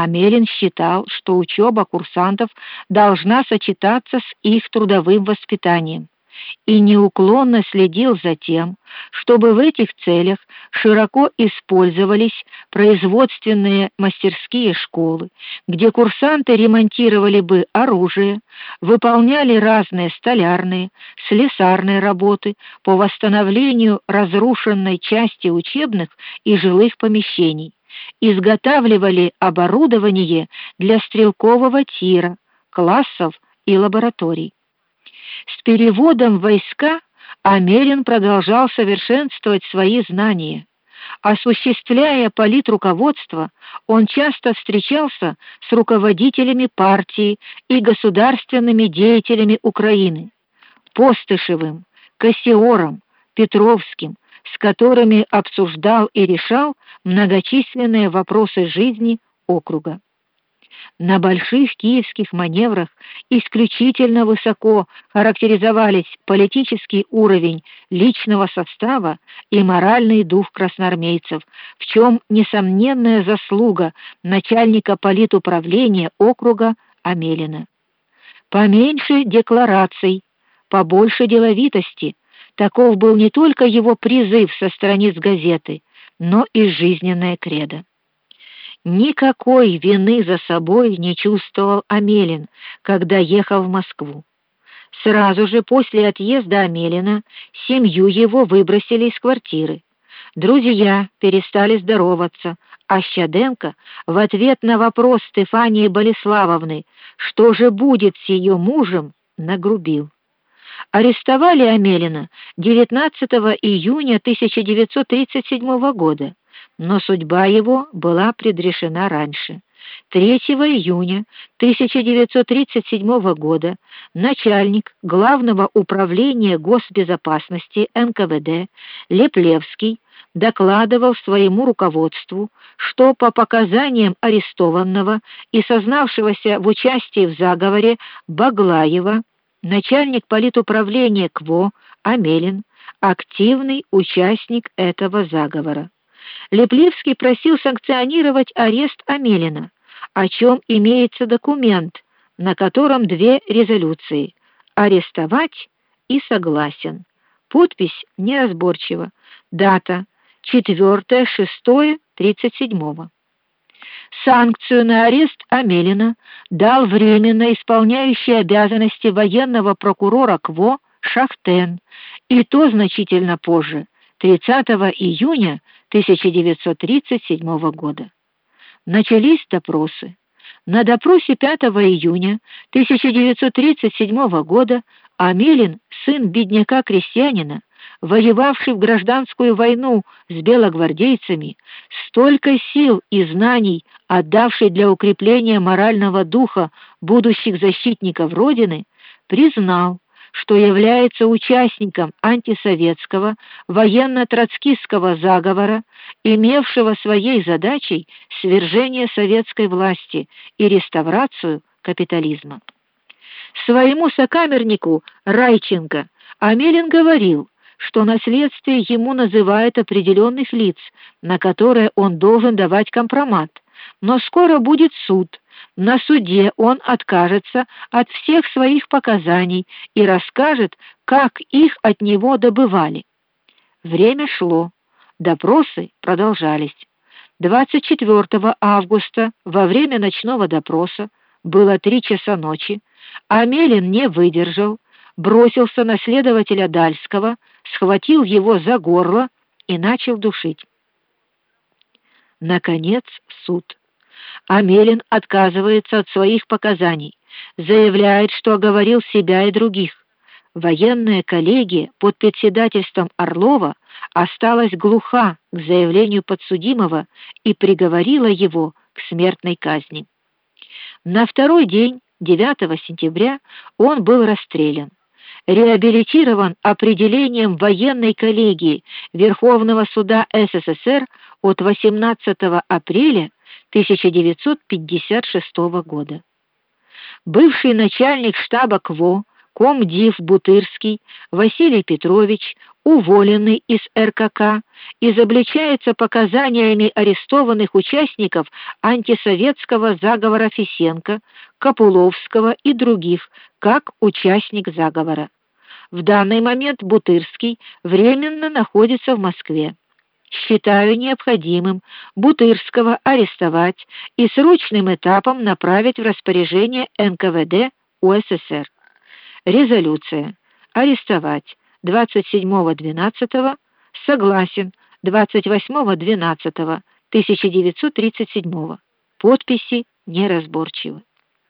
Амелин считал, что учеба курсантов должна сочетаться с их трудовым воспитанием и неуклонно следил за тем, чтобы в этих целях широко использовались производственные мастерские школы, где курсанты ремонтировали бы оружие, выполняли разные столярные, слесарные работы по восстановлению разрушенной части учебных и жилых помещений изготавливали оборудование для стрелкового тира, классов и лабораторий. С переводом войска Амелин продолжал совершенствовать свои знания. Осуществляя политруководство, он часто встречался с руководителями партии и государственными деятелями Украины: Постышевым, Кассиором, Петровским, с которыми обсуждал и решал многочисленные вопросы жизни округа. На больших киевских маневрах исключительно высоко характеризовались политический уровень личного состава и моральный дух красноармейцев, в чем несомненная заслуга начальника политуправления округа Амелина. Поменьше деклараций, побольше деловитости, Таков был не только его призыв со страниц газеты, но и жизненное кредо. Никакой вины за собой не чувствовал Амелин, когда ехал в Москву. Сразу же после отъезда Амелина семью его выбросили из квартиры. Друзья перестали здороваться, а Щаденко в ответ на вопрос Стефании Болеславовны, что же будет с ее мужем, нагрубил. Арестовали Амелина 19 июня 1937 года, но судьба его была предрешена раньше. 3 июня 1937 года начальник Главного управления госбезопасности НКВД Леплевский докладывал своему руководству, что по показаниям арестованного и сознавшегося в участии в заговоре Баглаева начальник политуправления КВО Амелин активный участник этого заговора. Леплевский просил санкционировать арест Амелина, о чем имеется документ, на котором две резолюции: арестовать и согласен. Подпись неразборчива. Дата 4.6.37. Санкцию на арест Амелина дал временно исполняющий обязанности военного прокурора КВО Шахтен, и то значительно позже, 30 июня 1937 года. Начались допросы. На допросе 5 июня 1937 года Амелин, сын бедняка-крестьянина, воевавший в гражданскую войну с белогвардейцами, столько сил и знаний отдавший для укрепления морального духа будущих защитников родины, признал, что является участником антисоветского военно-троцкистского заговора, имевшего своей задачей свержение советской власти и реставрацию капитализма. Своему сокамернику Райченко Амелин говорил, что на следствии ему называют определенных лиц, на которые он должен давать компромат. Но скоро будет суд. На суде он откажется от всех своих показаний и расскажет, как их от него добывали. Время шло. Допросы продолжались. 24 августа во время ночного допроса было три часа ночи. Амелин не выдержал, бросился на следователя Дальского, схватил его за горло и начал душить. Наконец, суд. Амелин отказывается от своих показаний, заявляет, что оговорил себя и других. Военная коллегия под председательством Орлова осталась глуха к заявлению подсудимого и приговорила его к смертной казни. На второй день, 9 сентября, он был расстрелян реабилитирован определением военной коллегии Верховного суда СССР от 18 апреля 1956 года. Бывший начальник штаба КВО комдив Бутырский Василий Петрович, уволенный из РКК, изобличается показаниями арестованных участников антисоветского заговора Фисенко, Капуловского и других, как участник заговора. В данный момент Бутырский временно находится в Москве. Считаю необходимым Бутырского арестовать и срочным этапом направить в распоряжение НКВД УССР. Резолюция. Арестовать 27.12. Согласен 28.12.1937. Подписи неразборчивы.